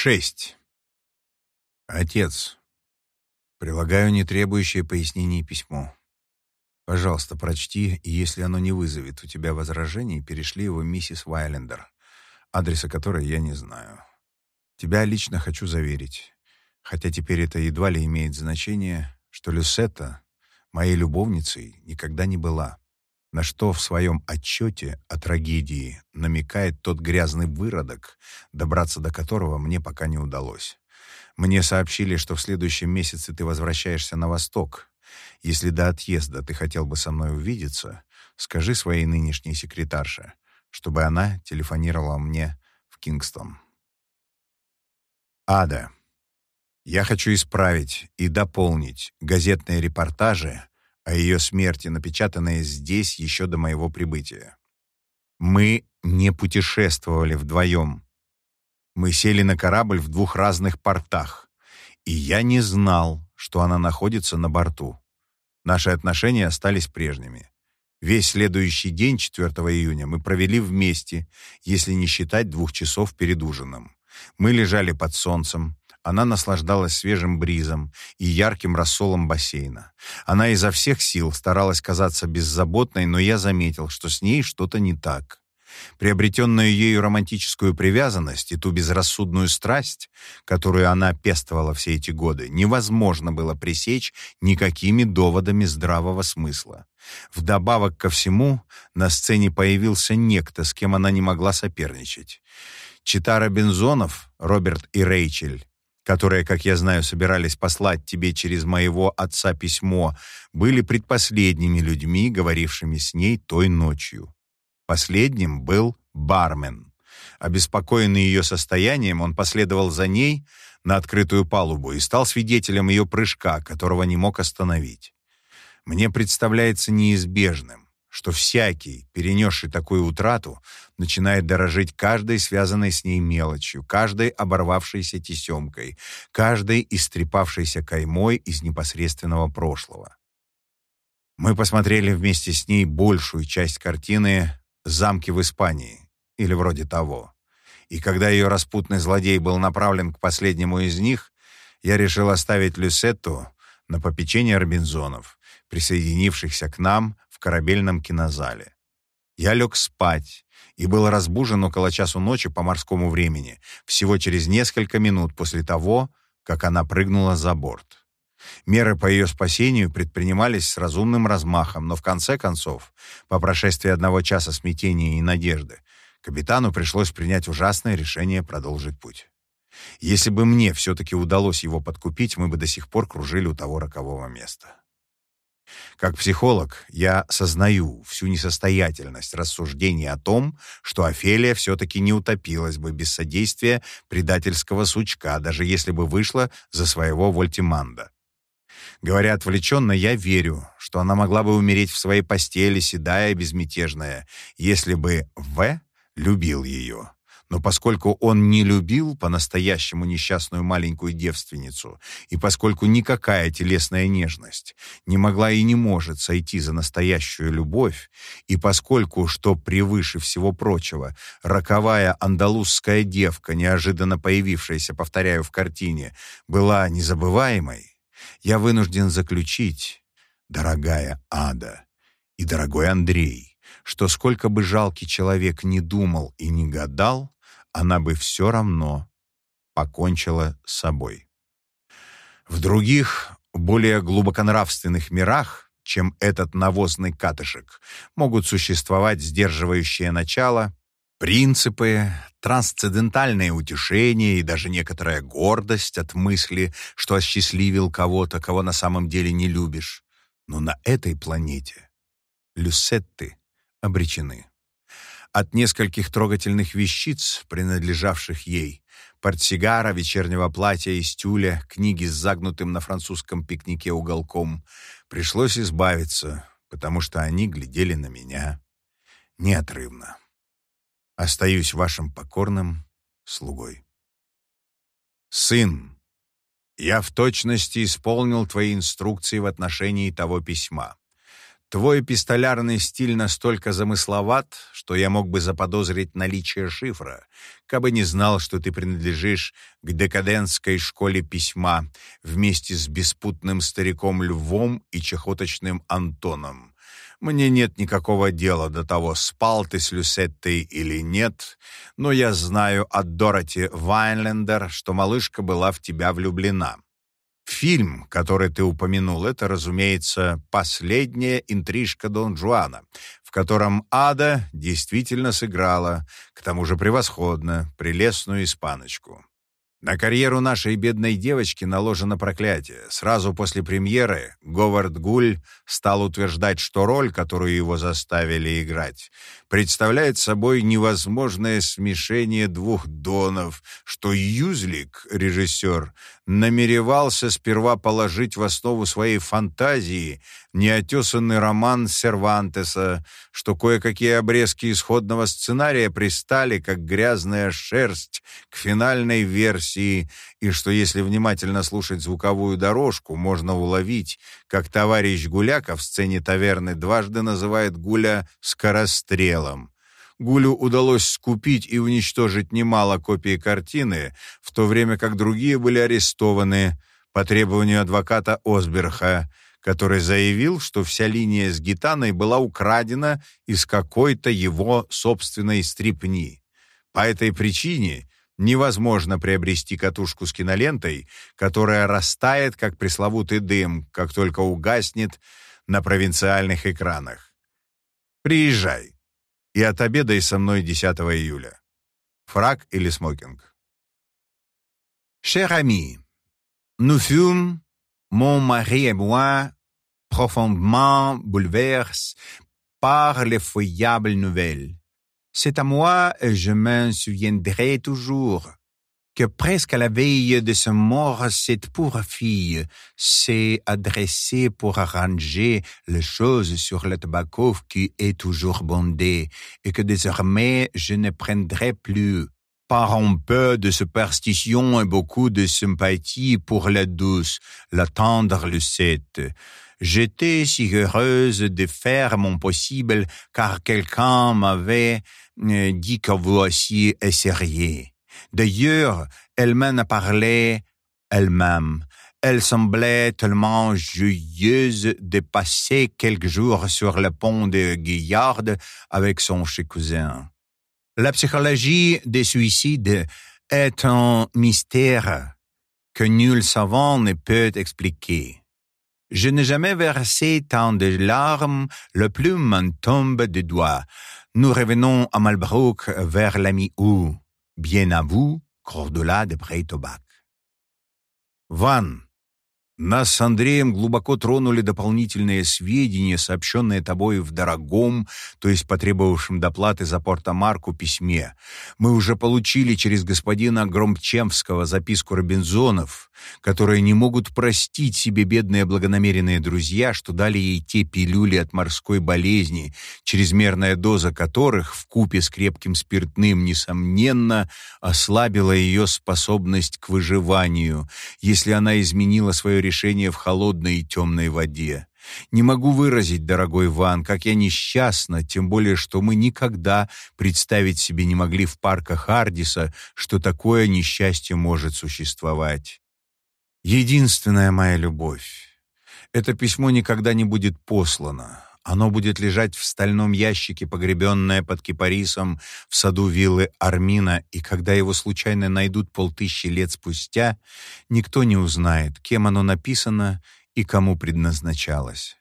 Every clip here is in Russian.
Шесть. Отец, прилагаю нетребующее пояснений письмо. Пожалуйста, прочти, и если оно не вызовет у тебя возражений, перешли его миссис Вайлендер, адреса которой я не знаю. Тебя лично хочу заверить, хотя теперь это едва ли имеет значение, что Люсетта моей любовницей никогда не была на что в своем отчете о трагедии намекает тот грязный выродок, добраться до которого мне пока не удалось. Мне сообщили, что в следующем месяце ты возвращаешься на восток. Если до отъезда ты хотел бы со мной увидеться, скажи своей нынешней секретарше, чтобы она телефонировала мне в Кингстон. Ада. Я хочу исправить и дополнить газетные репортажи о ее смерти, напечатанное здесь еще до моего прибытия. Мы не путешествовали вдвоем. Мы сели на корабль в двух разных портах, и я не знал, что она находится на борту. Наши отношения остались прежними. Весь следующий день, 4 июня, мы провели вместе, если не считать двух часов перед ужином. Мы лежали под солнцем, она наслаждалась свежим бризом и ярким рассолом бассейна. Она изо всех сил старалась казаться беззаботной, но я заметил, что с ней что-то не так. Приобретенную ею романтическую привязанность и ту безрассудную страсть, которую она пестовала все эти годы, невозможно было пресечь никакими доводами здравого смысла. Вдобавок ко всему, на сцене появился некто, с кем она не могла соперничать. Читара Бензонов, Роберт и Рейчель, которые, как я знаю, собирались послать тебе через моего отца письмо, были предпоследними людьми, говорившими с ней той ночью. Последним был бармен. Обеспокоенный ее состоянием, он последовал за ней на открытую палубу и стал свидетелем ее прыжка, которого не мог остановить. Мне представляется неизбежным, что всякий, перенесший такую утрату, начинает дорожить каждой связанной с ней мелочью, каждой оборвавшейся тесемкой, каждой истрепавшейся каймой из непосредственного прошлого. Мы посмотрели вместе с ней большую часть картины «Замки в Испании» или вроде того. И когда ее распутный злодей был направлен к последнему из них, я решил оставить Люсетту на попечение Робинзонов, присоединившихся к нам в корабельном кинозале. Я лег спать и был разбужен около часу ночи по морскому времени, всего через несколько минут после того, как она прыгнула за борт. Меры по ее спасению предпринимались с разумным размахом, но в конце концов, по прошествии одного часа смятения и надежды, капитану пришлось принять ужасное решение продолжить путь. Если бы мне все-таки удалось его подкупить, мы бы до сих пор кружили у того рокового места. Как психолог, я сознаю всю несостоятельность рассуждений о том, что Офелия все-таки не утопилась бы без содействия предательского сучка, даже если бы вышла за своего Вольтиманда. Говоря отвлеченно, я верю, что она могла бы умереть в своей постели, седая и безмятежная, если бы В любил ее. Но поскольку он не любил по-настоящему несчастную маленькую девственницу, и поскольку никакая телесная нежность не могла и не может сойти за настоящую любовь, и поскольку, что превыше всего прочего, роковая андалузская девка, неожиданно появившаяся, повторяю, в картине, была незабываемой, я вынужден заключить, дорогая Ада и дорогой Андрей, что сколько бы жалкий человек не думал и не гадал, она бы все равно покончила с собой. В других, более глубоконравственных мирах, чем этот навозный катышек, могут существовать сдерживающее начало, принципы, трансцендентальное утешение и даже некоторая гордость от мысли, что осчастливил кого-то, кого на самом деле не любишь. Но на этой планете люсетты обречены от нескольких трогательных вещиц, принадлежавших ей, портсигара, вечернего платья из тюля, книги с загнутым на французском пикнике уголком, пришлось избавиться, потому что они глядели на меня неотрывно. Остаюсь вашим покорным слугой. Сын, я в точности исполнил твои инструкции в отношении того письма. Твой пистолярный стиль настолько замысловат, что я мог бы заподозрить наличие шифра, кабы не знал, что ты принадлежишь к декадентской школе письма вместе с беспутным стариком Львом и чехоточным Антоном. Мне нет никакого дела до того, спал ты с Люсеттой или нет, но я знаю от Дороти Вайнлендер, что малышка была в тебя влюблена. Фильм, который ты упомянул, это, разумеется, последняя интрижка Дон Жуана, в котором Ада действительно сыграла, к тому же превосходно, прелестную испаночку. На карьеру нашей бедной девочки наложено проклятие. Сразу после премьеры Говард Гуль стал утверждать, что роль, которую его заставили играть, представляет собой невозможное смешение двух донов, что Юзлик, режиссер, намеревался сперва положить в основу своей фантазии неотесанный роман Сервантеса, что кое-какие обрезки исходного сценария пристали, как грязная шерсть, к финальной версии, и что если внимательно слушать звуковую дорожку, можно уловить, как товарищ Гуляка в сцене таверны дважды называет Гуля «скорострелом». Гулю удалось скупить и уничтожить немало копий картины, в то время как другие были арестованы по требованию адвоката Осберха, который заявил, что вся линия с гитаной была украдена из какой-то его собственной стрипни. По этой причине невозможно приобрести катушку с кинолентой, которая растает, как пресловутый дым, как только угаснет на провинциальных экранах. Приезжай и отобедай со мной 10 июля. Фрак или смокинг? Cher ami, nous fûmes, mon mari et moi, profondément bouleversés par l'effroyable nouvelle. C'est à moi, et je m'en souviendrai toujours, que presque à la veille de sa mort, cette pauvre fille s'est adressée pour arranger les choses sur le tobacco qui est toujours bondé et que désormais je ne prendrai plus. Par un peu de superstition et beaucoup de sympathie pour la douce, la tendre Lucette. J'étais si heureuse de faire mon possible car quelqu'un m'avait euh, dit que voici est sérieux. D'ailleurs, elle m'en a parlé elle-même. Elle semblait tellement joyeuse de passer quelques jours sur le pont de Guillarde avec son chez cousin. La psychologie des suicides est un mystère que nul savant ne peut expliquer. Je n'ai jamais versé tant de larmes, le plume m'en tombe des doigts. Nous revenons à Malbrook vers la mi-août. Bien à vous, Кордула де Брейтobak. Ван, Нас с Андреем глубоко тронули дополнительные сведения, сообщенные тобой в дорогом, то есть потребовавшем доплаты за портомарку письме. Мы уже получили через господина Громчемского записку Робинзонов, которые не могут простить себе бедные благонамеренные друзья, что дали ей те пилюли от морской болезни, чрезмерная доза которых в купе с крепким спиртным несомненно ослабила ее способность к выживанию, если она изменила свое решение в холодной и темной воде. Не могу выразить, дорогой Ван, как я несчастна, тем более, что мы никогда представить себе не могли в парках Ардиса, что такое несчастье может существовать. Единственная моя любовь. Это письмо никогда не будет послано. Оно будет лежать в стальном ящике, погребенное под кипарисом в саду виллы Армина, и когда его случайно найдут полтысячи лет спустя, никто не узнает, кем оно написано и кому предназначалось.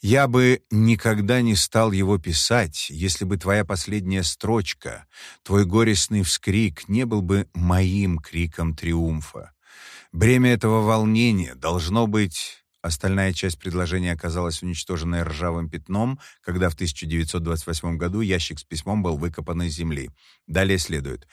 Я бы никогда не стал его писать, если бы твоя последняя строчка, твой горестный вскрик не был бы моим криком триумфа. Бремя этого волнения должно быть Остальная часть предложения оказалась уничтоженной ржавым пятном, когда в 1928 году ящик с письмом был выкопан из земли. Далее следует.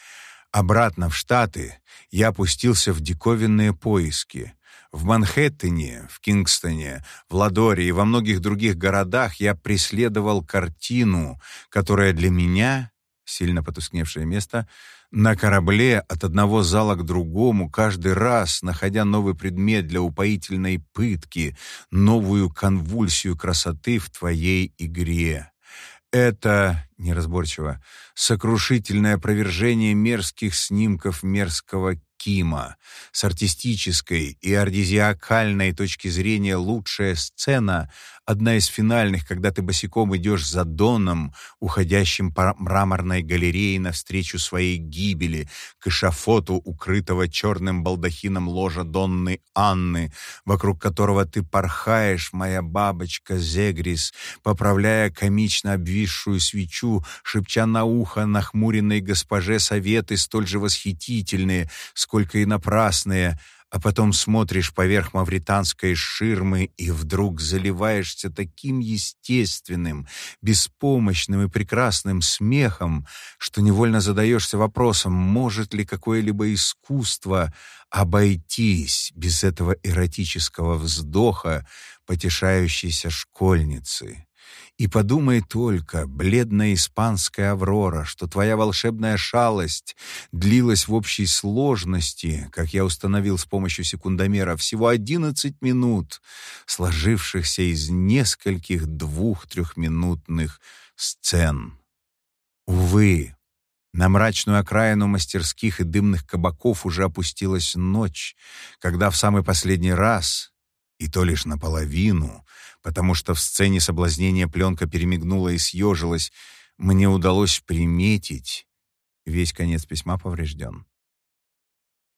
Обратно в Штаты я опустился в диковинные поиски. В Манхэттене, в Кингстоне, в Ладоре и во многих других городах я преследовал картину, которая для меня сильно потускневшее место, на корабле от одного зала к другому, каждый раз, находя новый предмет для упоительной пытки, новую конвульсию красоты в твоей игре. Это, неразборчиво, сокрушительное опровержение мерзких снимков мерзкого Кима. С артистической и ардезиакальной точки зрения лучшая сцена — одна из финальных, когда ты босиком идешь за Доном, уходящим по мраморной галерее навстречу своей гибели, к эшафоту, укрытого черным балдахином ложа Донны Анны, вокруг которого ты порхаешь, моя бабочка Зегрис, поправляя комично обвисшую свечу, шепча на ухо нахмуренной госпоже советы столь же восхитительные, сколько и напрасные, а потом смотришь поверх мавританской ширмы и вдруг заливаешься таким естественным, беспомощным и прекрасным смехом, что невольно задаешься вопросом, может ли какое-либо искусство обойтись без этого эротического вздоха потешающейся школьницы. И подумай только, бледная испанская аврора, что твоя волшебная шалость длилась в общей сложности, как я установил с помощью секундомера, всего одиннадцать минут, сложившихся из нескольких двух-трехминутных сцен. Увы, на мрачную окраину мастерских и дымных кабаков уже опустилась ночь, когда в самый последний раз, и то лишь наполовину, потому что в сцене соблазнения пленка перемигнула и съежилась, мне удалось приметить, весь конец письма поврежден,